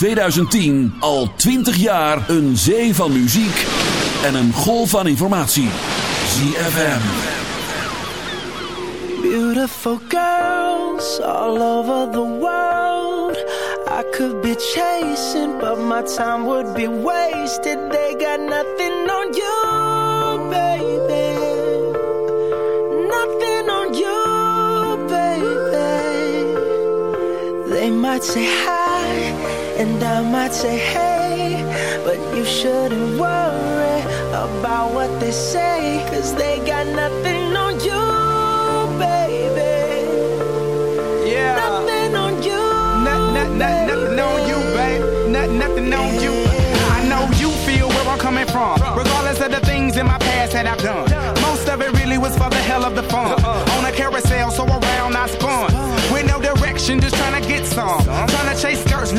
2010 al 20 jaar een zee van muziek en een golf van informatie. ZFM. Beautiful girls all over the world. I could be chasing, but my time would be wasted. They got nothing on you, baby. Nothing on you, baby. They might say hi. And I might say, hey, but you shouldn't worry about what they say, cause they got nothing on you, baby. Yeah. Nothing on you. Not, not, not, nothing on you, babe. Not, nothing on you. I know you feel where I'm coming from, regardless of the things in my past that I've done. Most of it really was for the hell of the fun. Uh-uh. On a carousel, so around I spun. With no direction, just trying to get some. Trying to chase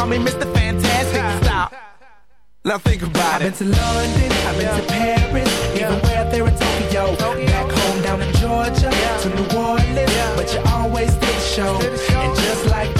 Call me Mr. Fantastic. Stop. Now think about it. I've been to London, I've been yeah. to Paris, yeah. even where they're in Tokyo. Tokyo. Back home down in Georgia, yeah. to New Orleans, but you always did the show. And just like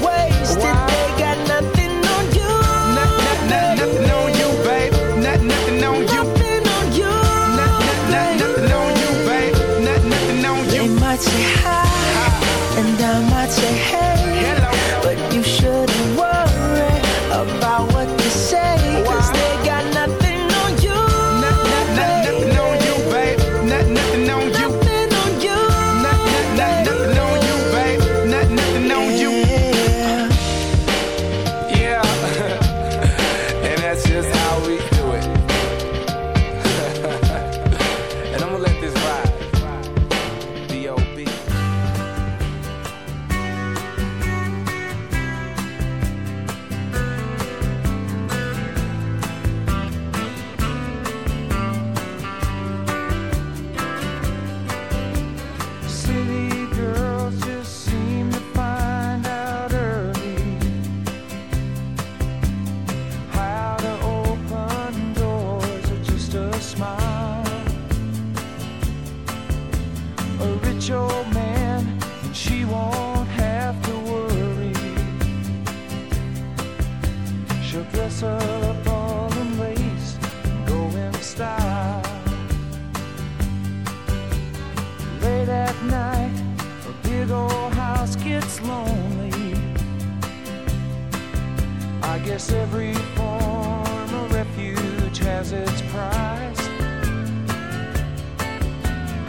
its price.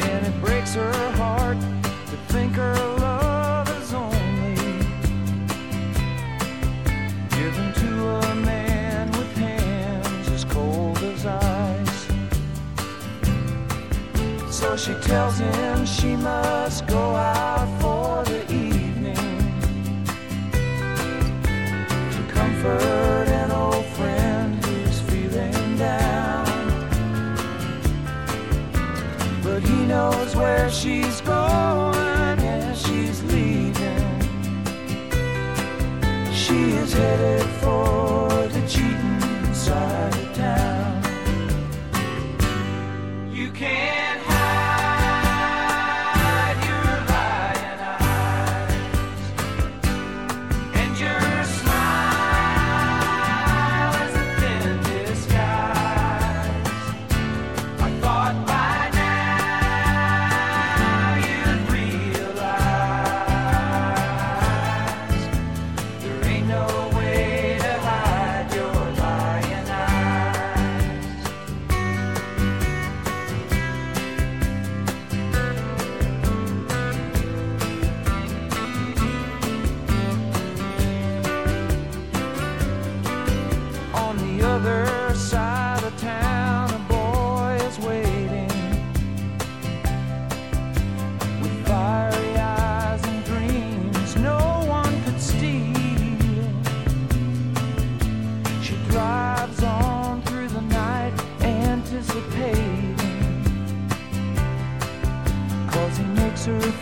And it breaks her heart to think her love is only given to a man with hands as cold as ice. So she tells him she must go out. she's going, yeah, she's leaving. She is headed closer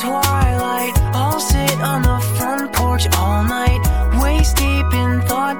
twilight, I'll sit on the front porch all night, waist deep in thought.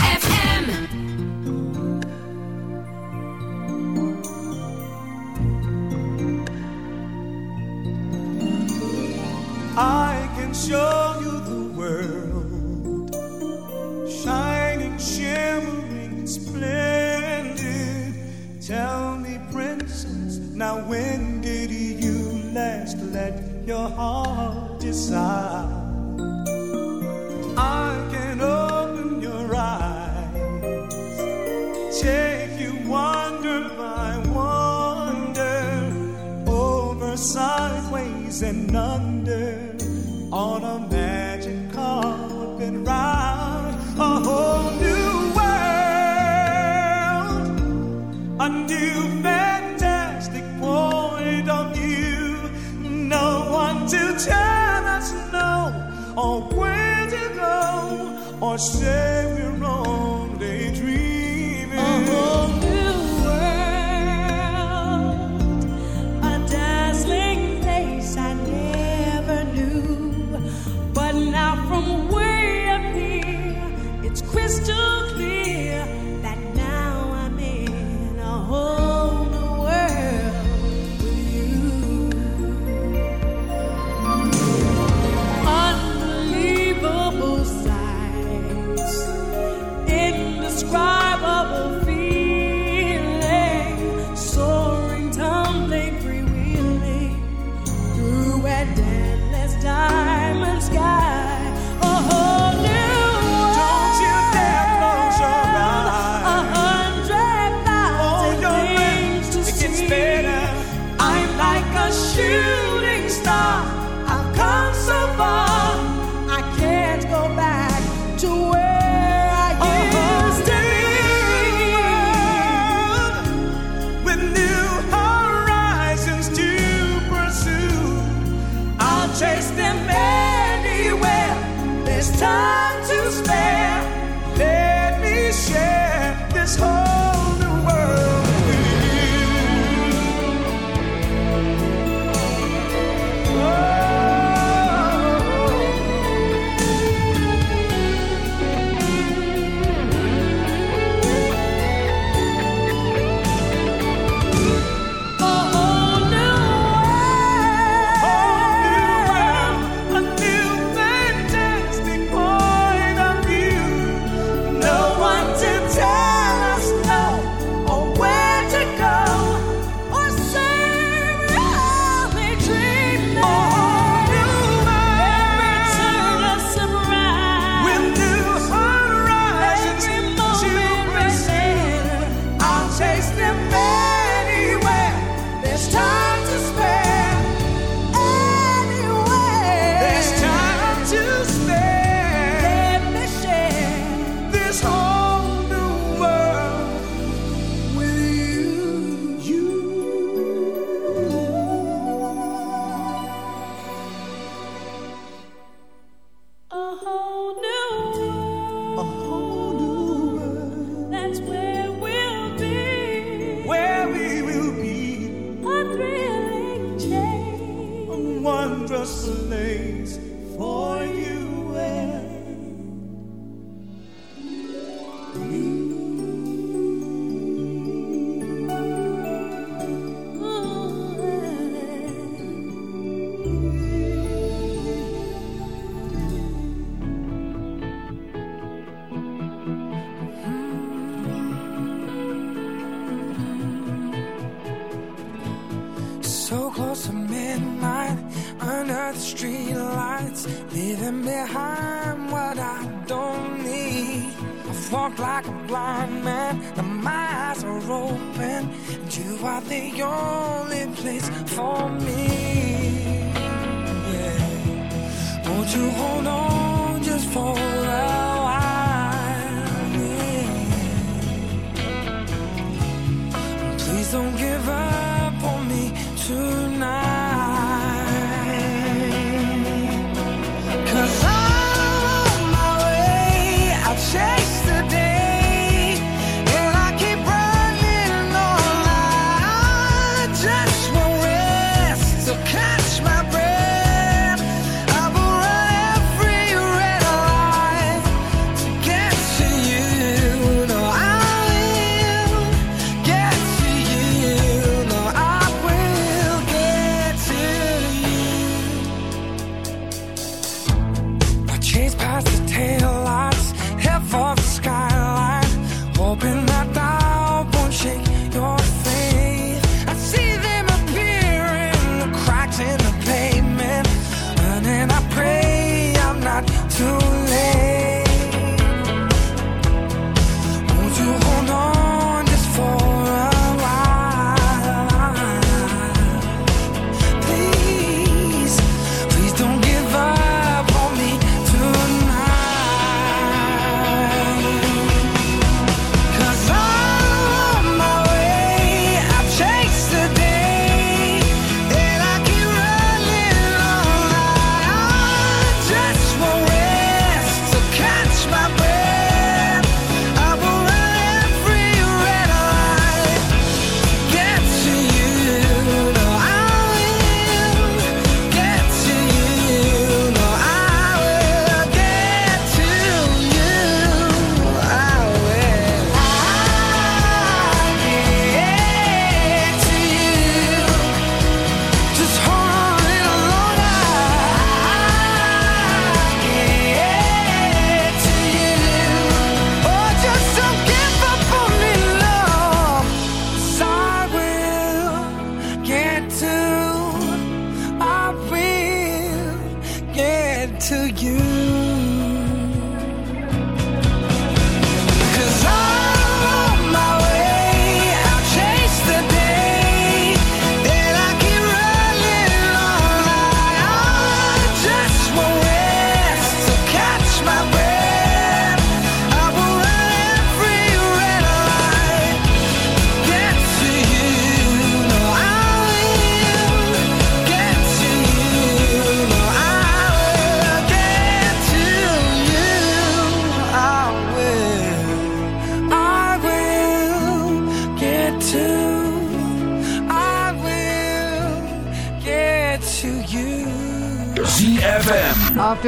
or where to go or say we're wrong.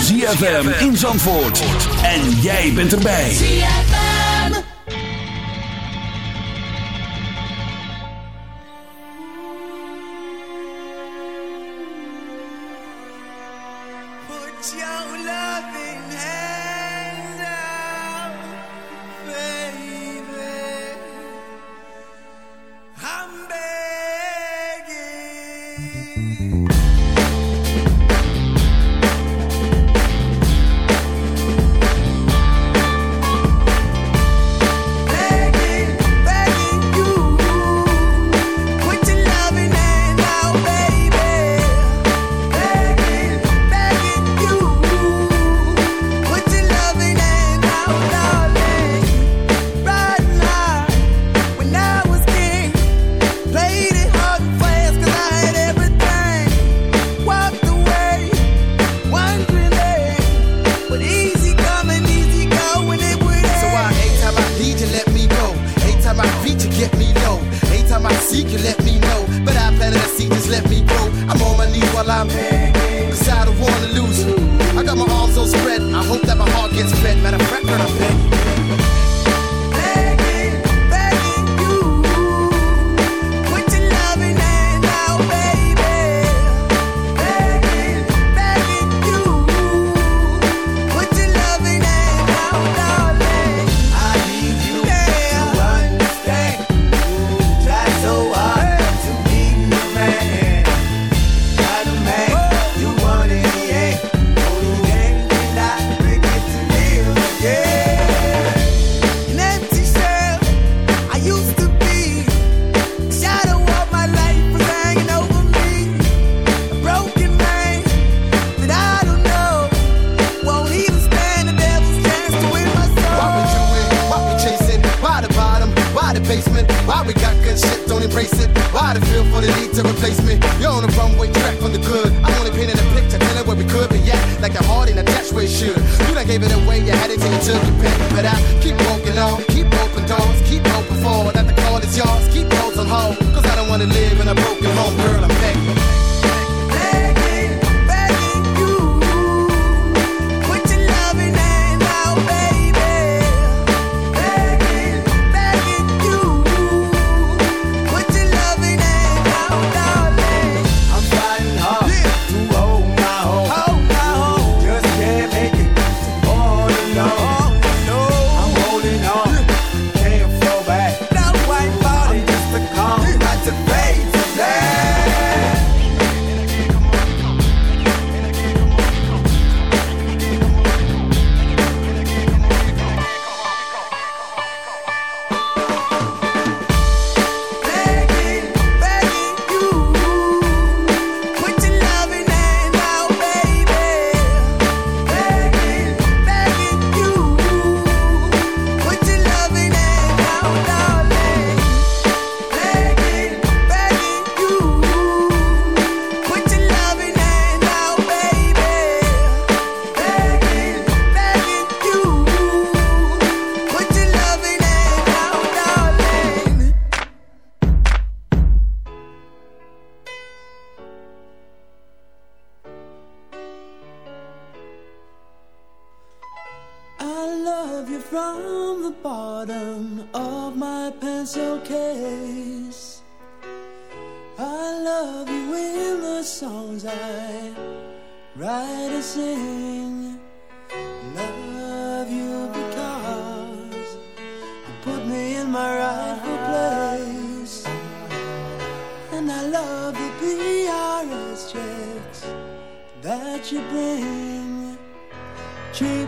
ZFM in Zandvoort. En jij bent erbij. ZFM. From the bottom of my pencil case. I love you in the songs I write and sing. Love you because you put me in my rightful place. And I love the PRS checks that you bring. Cheap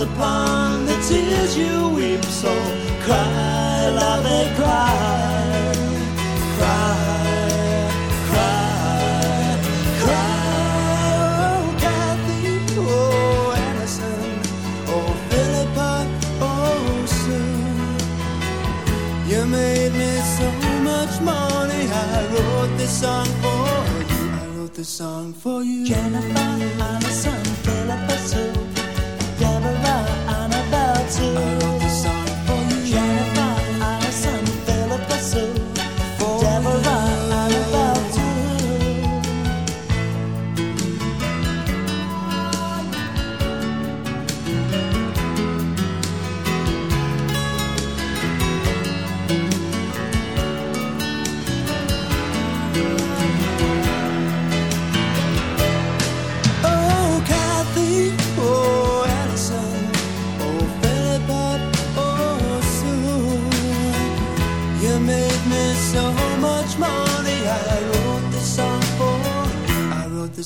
Upon the tears you weep. So cry, love, they cry, cry, cry, cry. Oh, oh, oh, oh, Sue. You made me so much money. I wrote this song you. Jennifer I wrote this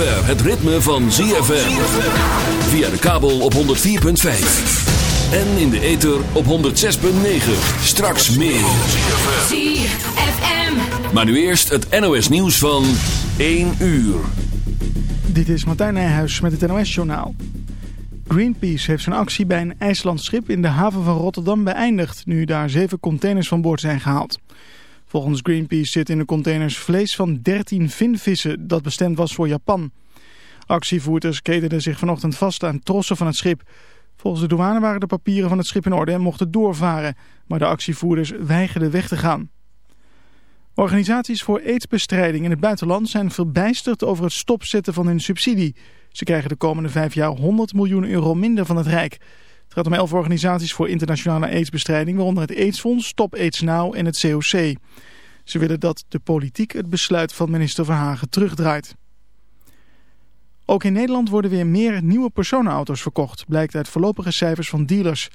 zover het ritme van ZFM. Via de kabel op 104.5. En in de ether op 106.9. Straks meer. ZFM. Maar nu eerst het NOS nieuws van 1 uur. Dit is Martijn Nijhuis met het NOS-journaal. Greenpeace heeft zijn actie bij een IJslands schip in de haven van Rotterdam beëindigd... nu daar zeven containers van boord zijn gehaald. Volgens Greenpeace zit in de containers vlees van 13 vinvissen dat bestemd was voor Japan. Actievoerders ketenden zich vanochtend vast aan trossen van het schip. Volgens de douane waren de papieren van het schip in orde en mochten doorvaren, maar de actievoerders weigerden weg te gaan. Organisaties voor aidsbestrijding in het buitenland zijn verbijsterd over het stopzetten van hun subsidie. Ze krijgen de komende vijf jaar 100 miljoen euro minder van het Rijk. Het gaat om elf organisaties voor internationale aidsbestrijding, waaronder het AIDS-fonds, Stop AIDS Now en het COC. Ze willen dat de politiek het besluit van minister Verhagen terugdraait. Ook in Nederland worden weer meer nieuwe personenauto's verkocht, blijkt uit voorlopige cijfers van dealers.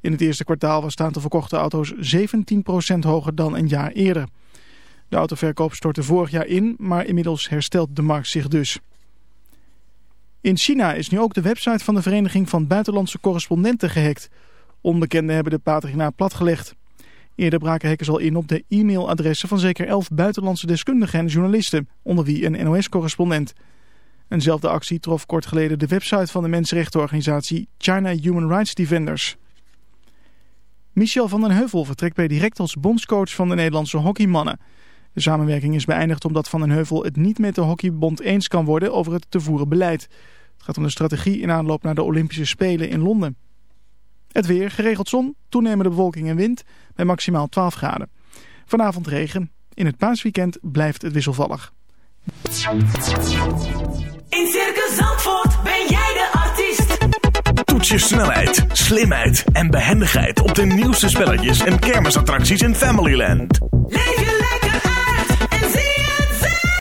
In het eerste kwartaal was het aantal verkochte auto's 17% hoger dan een jaar eerder. De autoverkoop stortte vorig jaar in, maar inmiddels herstelt de markt zich dus. In China is nu ook de website van de Vereniging van Buitenlandse Correspondenten gehackt. Onbekenden hebben de pagina platgelegd. Eerder braken hackers al in op de e-mailadressen van zeker elf buitenlandse deskundigen en journalisten, onder wie een NOS-correspondent. Eenzelfde actie trof kort geleden de website van de mensenrechtenorganisatie China Human Rights Defenders. Michel van den Heuvel vertrekt bij direct als bondscoach van de Nederlandse hockeymannen. De samenwerking is beëindigd omdat Van den Heuvel het niet met de hockeybond eens kan worden over het te voeren beleid. Het gaat om de strategie in aanloop naar de Olympische Spelen in Londen. Het weer, geregeld zon, toenemende bewolking en wind bij maximaal 12 graden. Vanavond regen. In het paasweekend blijft het wisselvallig. In Circus Zandvoort ben jij de artiest. Toets je snelheid, slimheid en behendigheid op de nieuwste spelletjes en kermisattracties in Familyland. Leef je